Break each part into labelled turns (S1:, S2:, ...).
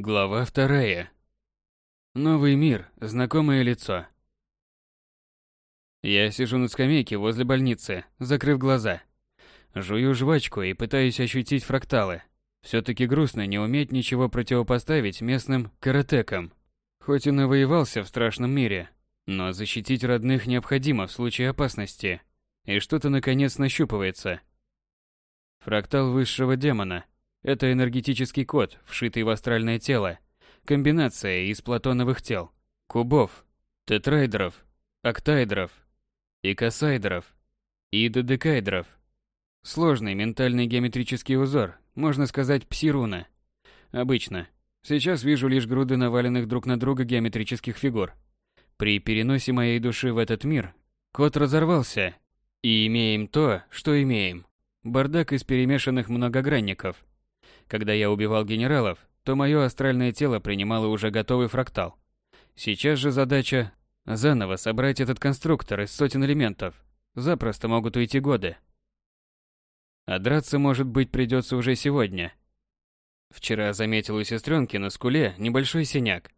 S1: Глава вторая. Новый мир, знакомое лицо. Я сижу на скамейке возле больницы, закрыв глаза. Жую жвачку и пытаюсь ощутить фракталы. Все-таки грустно не уметь ничего противопоставить местным каратекам. Хоть и навоевался в страшном мире, но защитить родных необходимо в случае опасности. И что-то наконец нащупывается. Фрактал высшего демона – это энергетический код, вшитый в астральное тело. Комбинация из платоновых тел, кубов, тетрайдеров, октайдеров, икосайдеров и додекайдеров. Сложный ментальный геометрический узор, можно сказать, псируна. Обычно. Сейчас вижу лишь груды наваленных друг на друга геометрических фигур. При переносе моей души в этот мир код разорвался, и имеем то, что имеем. Бардак из перемешанных многогранников – когда я убивал генералов, то мое астральное тело принимало уже готовый фрактал. Сейчас же задача заново собрать этот конструктор из сотен элементов. Запросто могут уйти годы. А драться, может быть, придется уже сегодня. Вчера заметил у сестренки на скуле небольшой синяк.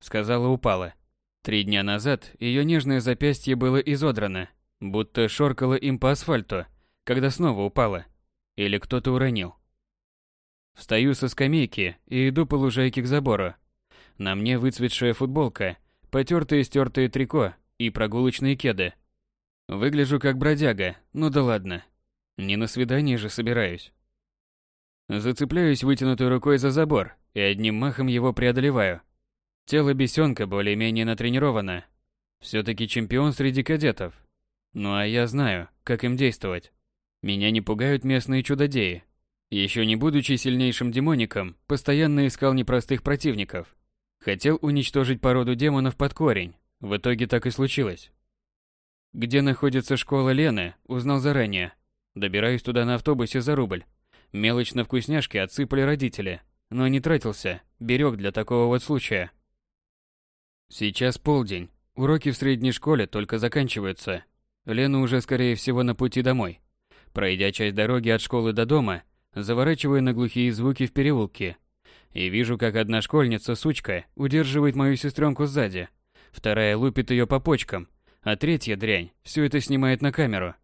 S1: Сказала, упала. Три дня назад ее нежное запястье было изодрано, будто шоркало им по асфальту, когда снова упала. Или кто-то уронил. Встаю со скамейки и иду по лужайке к забору. На мне выцветшая футболка, потертые стертые трико и прогулочные кеды. Выгляжу как бродяга, ну да ладно. Не на свидание же собираюсь. Зацепляюсь вытянутой рукой за забор и одним махом его преодолеваю. Тело бесенка более-менее натренировано. Все-таки чемпион среди кадетов. Ну а я знаю, как им действовать. Меня не пугают местные чудодеи, еще не будучи сильнейшим демоником, постоянно искал непростых противников. Хотел уничтожить породу демонов под корень. В итоге так и случилось. Где находится школа Лены, узнал заранее. Добираюсь туда на автобусе за рубль. Мелочь на вкусняшки отсыпали родители, но не тратился, берег для такого вот случая. Сейчас полдень. Уроки в средней школе только заканчиваются. Лена уже, скорее всего, на пути домой. Пройдя часть дороги от школы до дома, заворачивая на глухие звуки в переулке. И вижу, как одна школьница-сучка удерживает мою сестренку сзади, вторая лупит ее по почкам, а третья дрянь все это снимает на камеру.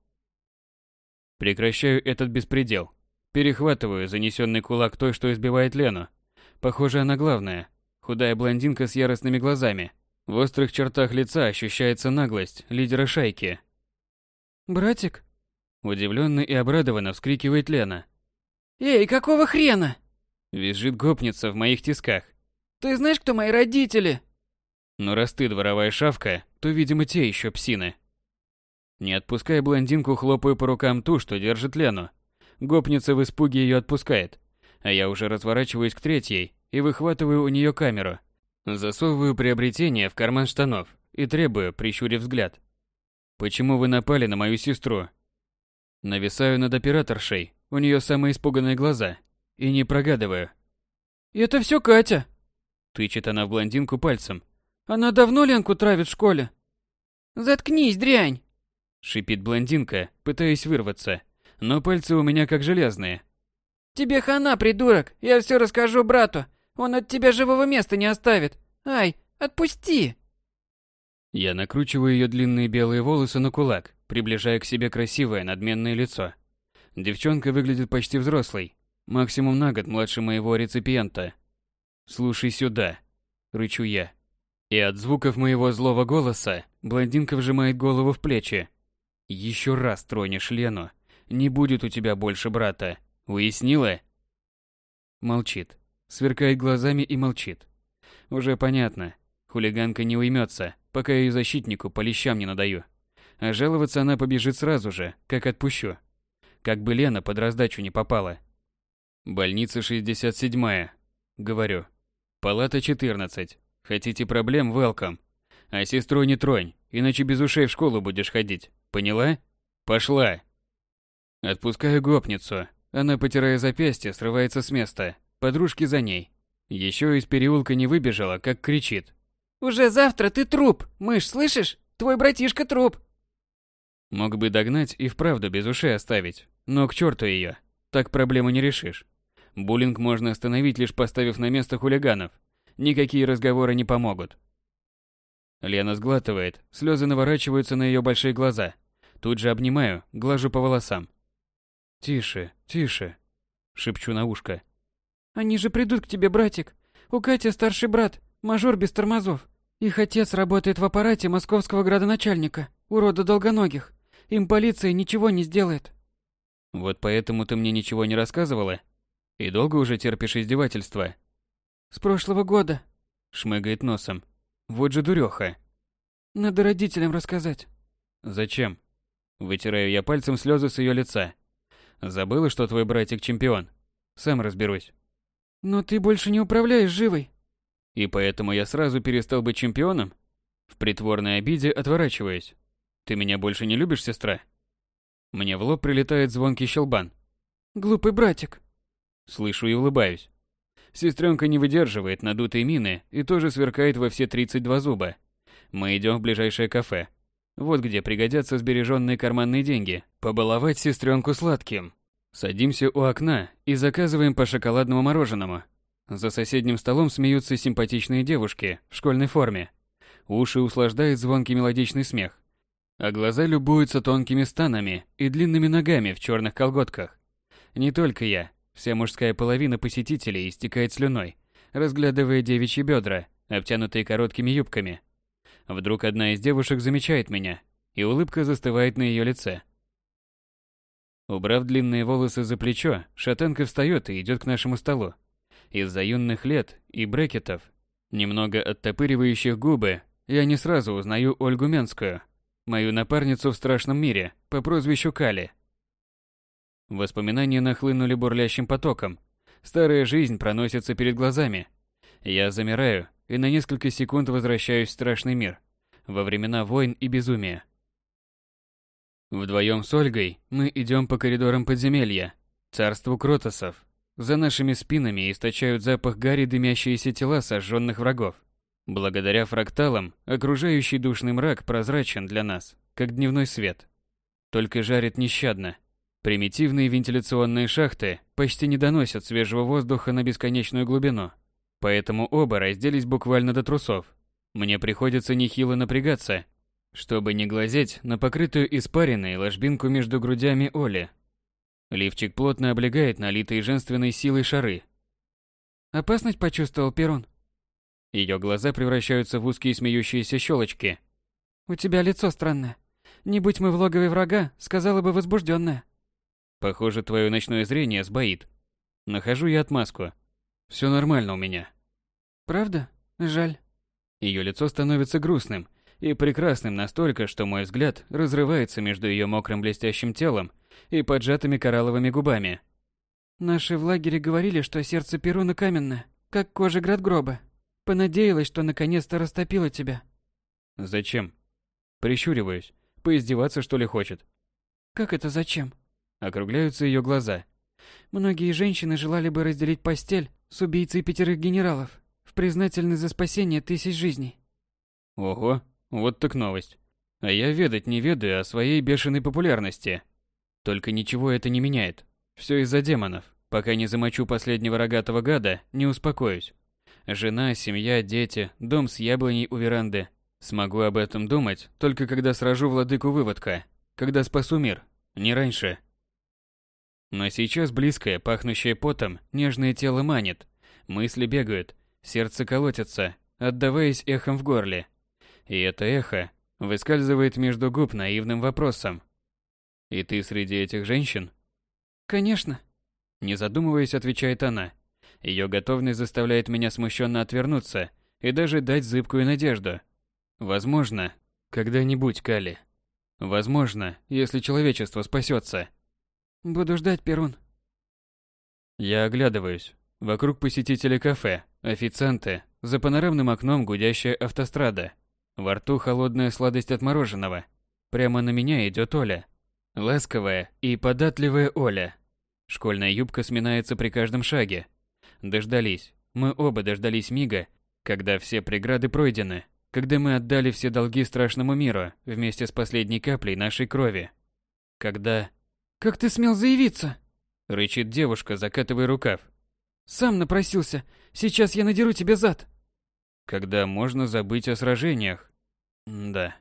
S1: Прекращаю этот беспредел. Перехватываю занесенный кулак той, что избивает Лену. Похоже, она главная. Худая блондинка с яростными глазами. В острых чертах лица ощущается наглость лидера шайки.
S2: «Братик?»
S1: Удивленно и обрадованно вскрикивает Лена.
S2: «Эй, какого хрена?»
S1: Визжит гопница в моих тисках.
S2: «Ты знаешь, кто мои родители?»
S1: Но раз ты дворовая шавка, то, видимо, те еще псины. Не отпуская блондинку, хлопаю по рукам ту, что держит Лену. Гопница в испуге ее отпускает, а я уже разворачиваюсь к третьей и выхватываю у нее камеру. Засовываю приобретение в карман штанов и требую, прищурив взгляд. «Почему вы напали на мою сестру?» Нависаю над операторшей, у нее самые испуганные глаза. И не прогадываю.
S2: «Это все Катя!»
S1: Тычет она в блондинку пальцем.
S2: «Она давно Ленку травит в школе?» «Заткнись, дрянь!»
S1: Шипит блондинка, пытаясь вырваться. Но пальцы у меня как железные.
S2: «Тебе хана, придурок! Я все расскажу брату! Он от тебя живого места не оставит! Ай, отпусти!»
S1: Я накручиваю ее длинные белые волосы на кулак, приближая к себе красивое надменное лицо. Девчонка выглядит почти взрослой, максимум на год младше моего реципиента. «Слушай сюда», — рычу я. И от звуков моего злого голоса блондинка вжимает голову в плечи. «Еще раз тронешь Лену, не будет у тебя больше брата. Уяснила?» Молчит, сверкает глазами и молчит. Уже понятно. Хулиганка не уймется, пока ее защитнику по лещам не надаю. А жаловаться она побежит сразу же, как отпущу как бы Лена под раздачу не попала. Больница 67-я, говорю. Палата 14. Хотите проблем, welcome. А сестру не тронь, иначе без ушей в школу будешь ходить. Поняла? Пошла. Отпускаю гопницу. Она, потирая запястье, срывается с места. Подружки за ней. Еще из переулка не выбежала, как кричит.
S2: «Уже завтра ты труп, мышь, слышишь? Твой братишка труп!»
S1: Мог бы догнать и вправду без ушей оставить. Но к черту ее. Так проблему не решишь. Буллинг можно остановить, лишь поставив на место хулиганов. Никакие разговоры не помогут. Лена сглатывает, слезы наворачиваются на ее большие глаза. Тут же обнимаю, глажу по волосам. «Тише, тише», — шепчу на ушко.
S2: «Они же придут к тебе, братик. У Кати старший брат, мажор без тормозов. Их отец работает в аппарате московского градоначальника, урода долгоногих. Им полиция ничего не сделает».
S1: «Вот поэтому ты мне ничего не рассказывала? И долго уже терпишь издевательства?»
S2: «С прошлого года», —
S1: шмыгает носом. «Вот же дуреха».
S2: «Надо родителям рассказать».
S1: «Зачем?» Вытираю я пальцем слезы с ее лица. Забыла, что твой братик чемпион. Сам разберусь.
S2: Но ты больше не управляешь живой.
S1: И поэтому я сразу перестал быть чемпионом? В притворной обиде отворачиваюсь. Ты меня больше не любишь, сестра? Мне в лоб прилетает звонкий щелбан.
S2: Глупый братик.
S1: Слышу и улыбаюсь. Сестренка не выдерживает надутой мины и тоже сверкает во все 32 зуба. Мы идем в ближайшее кафе. Вот где пригодятся сбереженные карманные деньги. Побаловать сестренку сладким. Садимся у окна и заказываем по шоколадному мороженому. За соседним столом смеются симпатичные девушки в школьной форме. Уши услаждает звонкий мелодичный смех. А глаза любуются тонкими станами и длинными ногами в черных колготках. Не только я, вся мужская половина посетителей истекает слюной, разглядывая девичьи бедра, обтянутые короткими юбками – Вдруг одна из девушек замечает меня, и улыбка застывает на ее лице. Убрав длинные волосы за плечо, шатенка встает и идет к нашему столу. Из-за юных лет и брекетов, немного оттопыривающих губы, я не сразу узнаю Ольгу Менскую, мою напарницу в страшном мире, по прозвищу Кали. Воспоминания нахлынули бурлящим потоком. Старая жизнь проносится перед глазами. Я замираю, и на несколько секунд возвращаюсь в страшный мир, во времена войн и безумия. Вдвоем с Ольгой мы идем по коридорам подземелья, царству кротосов. За нашими спинами источают запах гари дымящиеся тела сожженных врагов. Благодаря фракталам, окружающий душный мрак прозрачен для нас, как дневной свет. Только жарит нещадно. Примитивные вентиляционные шахты почти не доносят свежего воздуха на бесконечную глубину. Поэтому оба разделись буквально до трусов. Мне приходится нехило напрягаться, чтобы не глазеть на покрытую испариной ложбинку между грудями Оли. Лифчик плотно облегает налитые женственной силой шары.
S2: Опасность почувствовал Перун.
S1: Ее глаза превращаются в узкие смеющиеся щелочки.
S2: У тебя лицо странное. Не будь мы в логове врага, сказала бы возбужденная.
S1: Похоже, твое ночное зрение сбоит. Нахожу я отмазку. Все нормально у меня.
S2: Правда? Жаль.
S1: Ее лицо становится грустным и прекрасным настолько, что мой взгляд разрывается между ее мокрым блестящим телом и поджатыми коралловыми губами.
S2: Наши в лагере говорили, что сердце Перуна каменное, как кожа градгроба. Понадеялась, что наконец-то растопила тебя.
S1: Зачем? Прищуриваюсь. Поиздеваться, что ли, хочет?
S2: Как это зачем?
S1: Округляются ее глаза.
S2: Многие женщины желали бы разделить постель с убийцей пятерых генералов, в признательность за спасение тысяч жизней.
S1: Ого, вот так новость. А я ведать не ведаю о своей бешеной популярности. Только ничего это не меняет. Все из-за демонов. Пока не замочу последнего рогатого гада, не успокоюсь. Жена, семья, дети, дом с яблоней у веранды. Смогу об этом думать, только когда сражу владыку выводка. Когда спасу мир. Не раньше. Но сейчас близкое, пахнущее потом, нежное тело манит. Мысли бегают, сердце колотится, отдаваясь эхом в горле. И это эхо выскальзывает между губ наивным вопросом. «И ты среди этих женщин?»
S2: «Конечно».
S1: Не задумываясь, отвечает она. Ее готовность заставляет меня смущенно отвернуться и даже дать зыбкую надежду. Возможно, когда-нибудь, Кали. Возможно, если человечество спасется.
S2: Буду ждать, Перун.
S1: Я оглядываюсь. Вокруг посетители кафе, официанты, за панорамным окном гудящая автострада. Во рту холодная сладость от мороженого. Прямо на меня идет Оля. Ласковая и податливая Оля. Школьная юбка сминается при каждом шаге. Дождались. Мы оба дождались мига, когда все преграды пройдены, когда мы отдали все долги страшному миру вместе с последней каплей нашей крови. Когда
S2: «Как ты смел заявиться?»
S1: Рычит девушка, закатывая рукав.
S2: Сам напросился. Сейчас я надеру тебе зад.
S1: Когда можно забыть о сражениях. да.